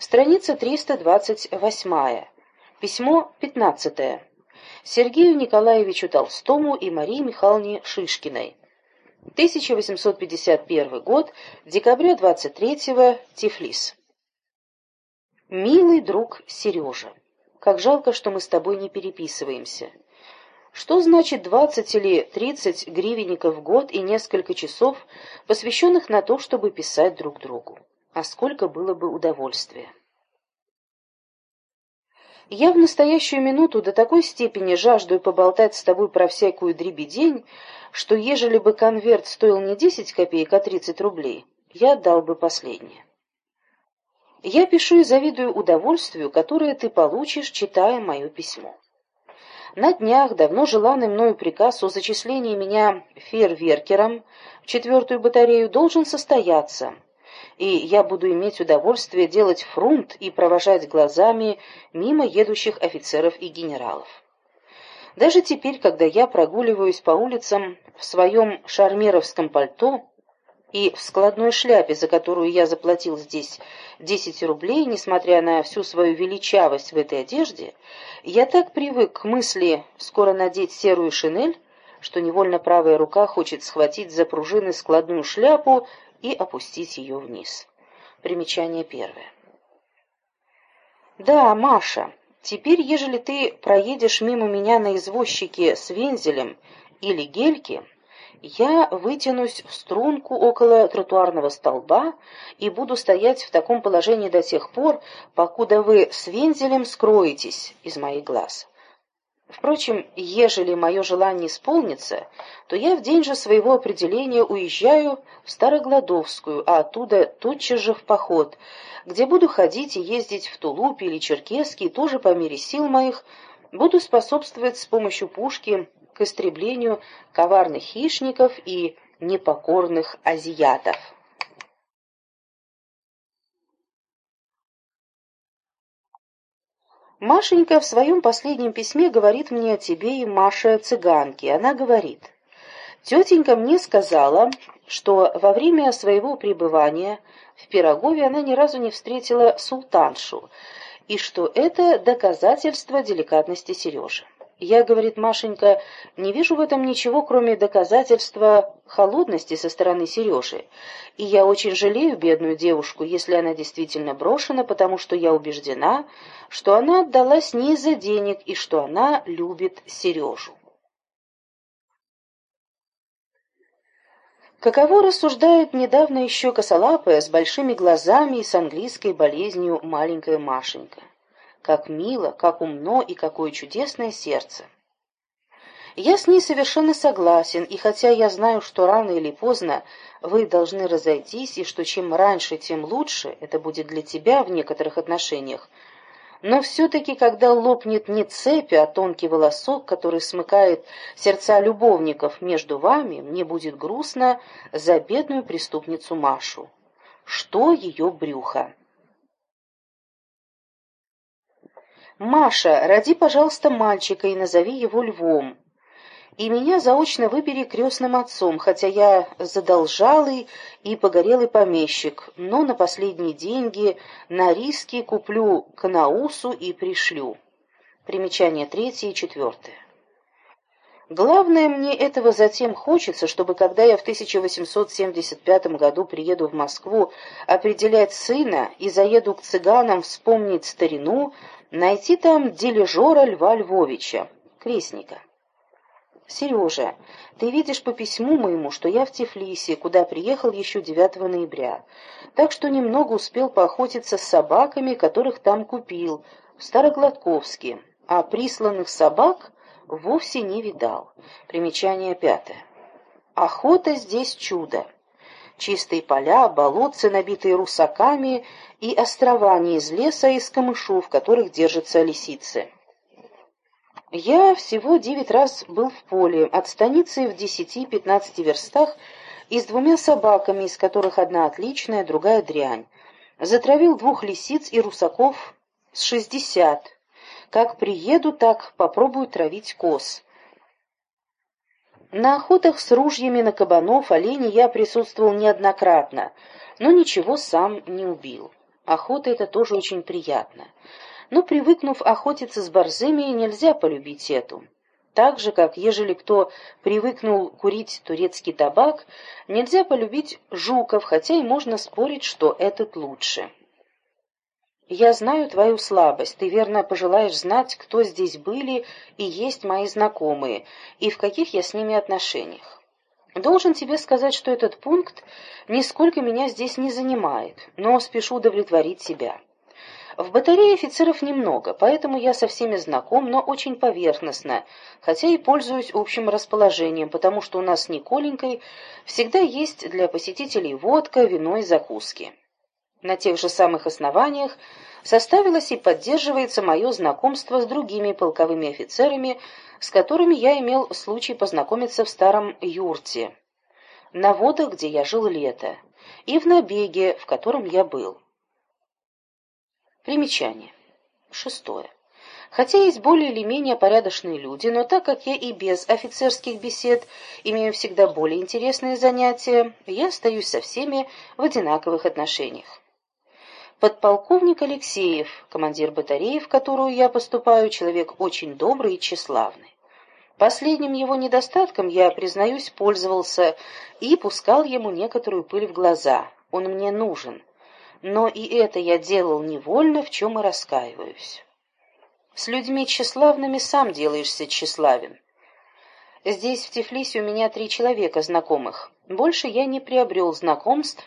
Страница 328. Письмо 15. Сергею Николаевичу Толстому и Марии Михайловне Шишкиной. 1851 год, декабря 23-го, Тифлис. Милый друг Сережа, как жалко, что мы с тобой не переписываемся. Что значит 20 или 30 гривенников в год и несколько часов, посвященных на то, чтобы писать друг другу? А сколько было бы удовольствия? Я в настоящую минуту до такой степени жажду поболтать с тобой про всякую дребедень, что ежели бы конверт стоил не 10 копеек, а 30 рублей, я отдал бы последнее. Я пишу и завидую удовольствию, которое ты получишь, читая мое письмо. На днях давно желанный мною приказ о зачислении меня фейерверкером в четвертую батарею должен состояться — и я буду иметь удовольствие делать фрунт и провожать глазами мимо едущих офицеров и генералов. Даже теперь, когда я прогуливаюсь по улицам в своем шармеровском пальто и в складной шляпе, за которую я заплатил здесь 10 рублей, несмотря на всю свою величавость в этой одежде, я так привык к мысли скоро надеть серую шинель, что невольно правая рука хочет схватить за пружины складную шляпу и опустить ее вниз. Примечание первое. «Да, Маша, теперь, ежели ты проедешь мимо меня на извозчике с вензелем или гельки, я вытянусь в струнку около тротуарного столба и буду стоять в таком положении до тех пор, покуда вы с вензелем скроетесь из моих глаз. Впрочем, ежели мое желание исполнится, то я в день же своего определения уезжаю в Старогладовскую, а оттуда тотчас же в поход, где буду ходить и ездить в Тулупе или Черкеске, и тоже по мере сил моих буду способствовать с помощью пушки к истреблению коварных хищников и непокорных азиатов. Машенька в своем последнем письме говорит мне о тебе и Маше цыганке. Она говорит, «Тетенька мне сказала, что во время своего пребывания в Пирогове она ни разу не встретила султаншу, и что это доказательство деликатности Сережи. Я, говорит Машенька, не вижу в этом ничего, кроме доказательства холодности со стороны Сережи. И я очень жалею бедную девушку, если она действительно брошена, потому что я убеждена, что она отдалась не из-за денег и что она любит Сережу. Каково рассуждает недавно еще косолапая, с большими глазами и с английской болезнью маленькая Машенька. Как мило, как умно и какое чудесное сердце. Я с ней совершенно согласен, и хотя я знаю, что рано или поздно вы должны разойтись, и что чем раньше, тем лучше, это будет для тебя в некоторых отношениях, но все-таки, когда лопнет не цепь, а тонкий волосок, который смыкает сердца любовников между вами, мне будет грустно за бедную преступницу Машу. Что ее брюхо? «Маша, роди, пожалуйста, мальчика и назови его Львом. И меня заочно выбери крестным отцом, хотя я задолжалый и погорелый помещик, но на последние деньги на риски куплю канаусу и пришлю». Примечание третье и четвертое. Главное, мне этого затем хочется, чтобы, когда я в 1875 году приеду в Москву определять сына и заеду к цыганам вспомнить старину, найти там дилижера Льва Львовича, крестника. Сережа, ты видишь по письму моему, что я в Тифлисе, куда приехал еще 9 ноября, так что немного успел поохотиться с собаками, которых там купил, в Старогладковске, а присланных собак вовсе не видал. Примечание пятое. Охота здесь чудо. Чистые поля, болотцы, набитые русаками, и острова не из леса, а из камышов, в которых держатся лисицы. Я всего девять раз был в поле, от станицы в десяти-пятнадцати верстах, и с двумя собаками, из которых одна отличная, другая дрянь. Затравил двух лисиц и русаков с шестьдесят. Как приеду, так попробую травить коз. На охотах с ружьями на кабанов, оленей я присутствовал неоднократно, но ничего сам не убил. Охота — это тоже очень приятно. Но, привыкнув охотиться с борзыми, нельзя полюбить эту. Так же, как ежели кто привыкнул курить турецкий табак, нельзя полюбить жуков, хотя и можно спорить, что этот лучше. Я знаю твою слабость, ты верно пожелаешь знать, кто здесь были и есть мои знакомые, и в каких я с ними отношениях. Должен тебе сказать, что этот пункт нисколько меня здесь не занимает, но спешу удовлетворить тебя. В батарее офицеров немного, поэтому я со всеми знаком, но очень поверхностно, хотя и пользуюсь общим расположением, потому что у нас с Николенькой всегда есть для посетителей водка, вино и закуски. На тех же самых основаниях составилось и поддерживается мое знакомство с другими полковыми офицерами, с которыми я имел случай познакомиться в старом юрте, на водах, где я жил лето, и в набеге, в котором я был. Примечание. Шестое. Хотя есть более или менее порядочные люди, но так как я и без офицерских бесед имею всегда более интересные занятия, я остаюсь со всеми в одинаковых отношениях. Подполковник Алексеев, командир батареи, в которую я поступаю, человек очень добрый и тщеславный. Последним его недостатком, я, признаюсь, пользовался и пускал ему некоторую пыль в глаза. Он мне нужен но и это я делал невольно, в чем и раскаиваюсь. С людьми тщеславными сам делаешься тщеславен. Здесь, в Тифлисе, у меня три человека знакомых. Больше я не приобрел знакомств,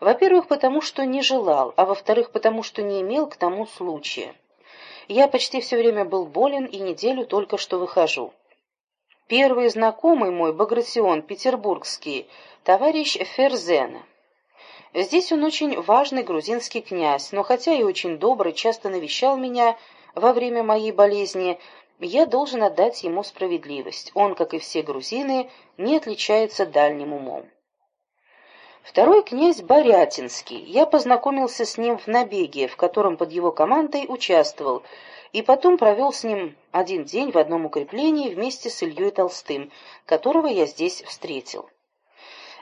во-первых, потому что не желал, а во-вторых, потому что не имел к тому случая. Я почти все время был болен и неделю только что выхожу. Первый знакомый мой, Багратион, петербургский, товарищ Ферзена. Здесь он очень важный грузинский князь, но хотя и очень добрый, часто навещал меня во время моей болезни, я должен отдать ему справедливость. Он, как и все грузины, не отличается дальним умом. Второй князь Борятинский. Я познакомился с ним в набеге, в котором под его командой участвовал, и потом провел с ним один день в одном укреплении вместе с Ильей Толстым, которого я здесь встретил.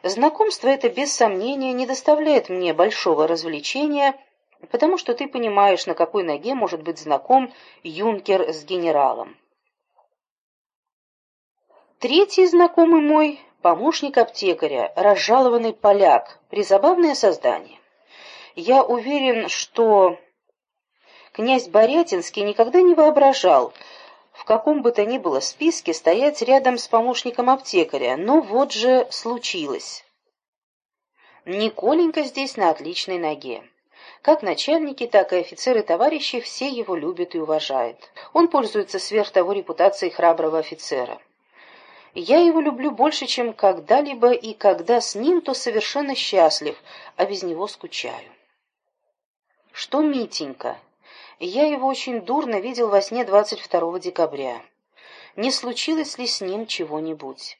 Знакомство это, без сомнения, не доставляет мне большого развлечения, потому что ты понимаешь, на какой ноге может быть знаком юнкер с генералом. Третий знакомый мой — помощник аптекаря, разжалованный поляк, призабавное создание. Я уверен, что князь Борятинский никогда не воображал, в каком бы то ни было списке стоять рядом с помощником аптекаря, но вот же случилось. Николенька здесь на отличной ноге. Как начальники, так и офицеры-товарищи все его любят и уважают. Он пользуется сверх того репутацией храброго офицера. Я его люблю больше, чем когда-либо, и когда с ним, то совершенно счастлив, а без него скучаю. Что Митенька? Я его очень дурно видел во сне 22 декабря. Не случилось ли с ним чего-нибудь?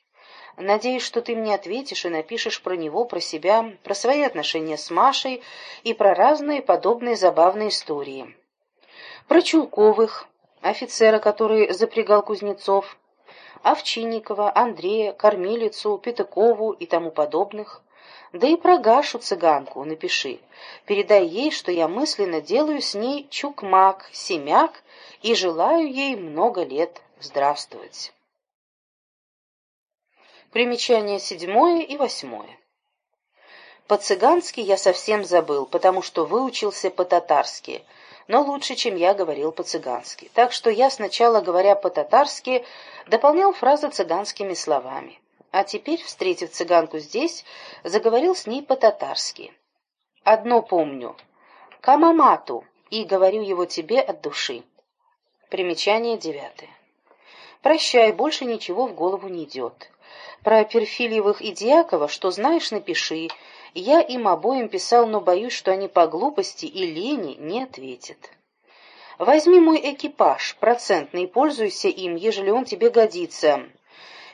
Надеюсь, что ты мне ответишь и напишешь про него, про себя, про свои отношения с Машей и про разные подобные забавные истории. Про Чулковых, офицера, который запрягал Кузнецов, Овчинникова, Андрея, Кормилицу, Пятакову и тому подобных. Да и про Гашу цыганку напиши. Передай ей, что я мысленно делаю с ней чукмак, семяк и желаю ей много лет здравствовать. Примечание седьмое и восьмое. По-цыгански я совсем забыл, потому что выучился по-татарски, но лучше, чем я говорил по-цыгански. Так что я сначала, говоря по-татарски, дополнял фразы цыганскими словами а теперь, встретив цыганку здесь, заговорил с ней по-татарски. «Одно помню. Камамату, и говорю его тебе от души». Примечание девятое. «Прощай, больше ничего в голову не идет. Про Перфильевых и Дьякова, что знаешь, напиши. Я им обоим писал, но боюсь, что они по глупости и лени не ответят». Возьми мой экипаж, процентный, пользуйся им, ежели он тебе годится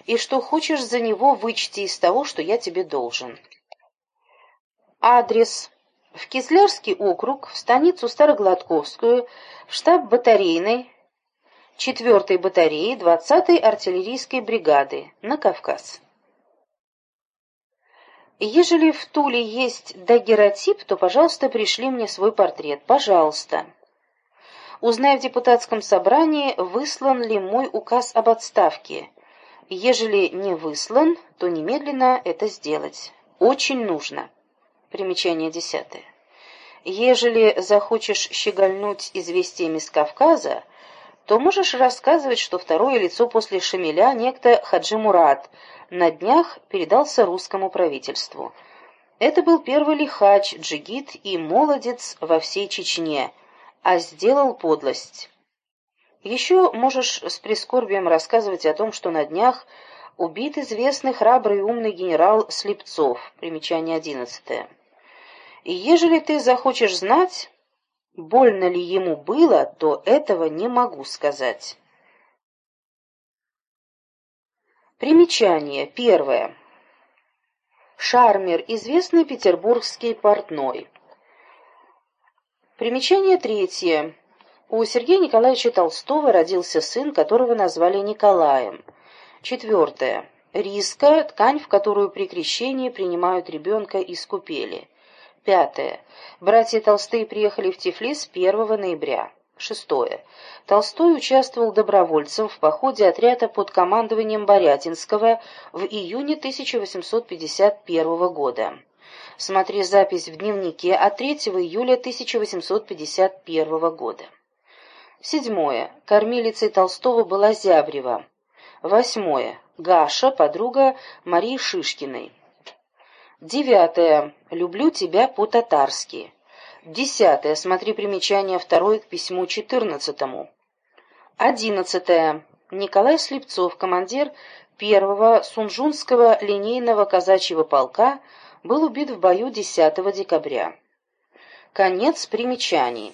и что хочешь за него вычти из того, что я тебе должен. Адрес. В Кизлярский округ, в станицу Старогладковскую, в штаб батарейной, 4-й батареи 20-й артиллерийской бригады, на Кавказ. Ежели в Туле есть дагеротип, то, пожалуйста, пришли мне свой портрет. Пожалуйста. Узнай в депутатском собрании, выслан ли мой указ об отставке. Ежели не выслан, то немедленно это сделать. Очень нужно. Примечание десятое. Ежели захочешь щегольнуть известиями с Кавказа, то можешь рассказывать, что второе лицо после Шамиля, некто Хаджи Мурат, на днях передался русскому правительству. Это был первый лихач, джигит и молодец во всей Чечне, а сделал подлость. Еще можешь с прискорбием рассказывать о том, что на днях убит известный храбрый и умный генерал Слепцов, примечание одиннадцатое. И ежели ты захочешь знать, больно ли ему было, то этого не могу сказать. Примечание. Первое. Шармер, известный петербургский портной. Примечание третье. У Сергея Николаевича Толстого родился сын, которого назвали Николаем. Четвертое. Риска – ткань, в которую при крещении принимают ребенка из купели. Пятое. Братья Толстые приехали в Тифлис 1 ноября. Шестое. Толстой участвовал добровольцем в походе отряда под командованием Борятинского в июне 1851 года. Смотри запись в дневнике от 3 июля 1851 года. Седьмое. Кормилицей Толстого была Зябрева. Восьмое. Гаша, подруга Марии Шишкиной. Девятое. Люблю тебя по-татарски. Десятое. Смотри примечание второе к письму четырнадцатому. Одиннадцатое. Николай Слепцов, командир первого Сунжунского линейного казачьего полка, был убит в бою 10 декабря. Конец примечаний.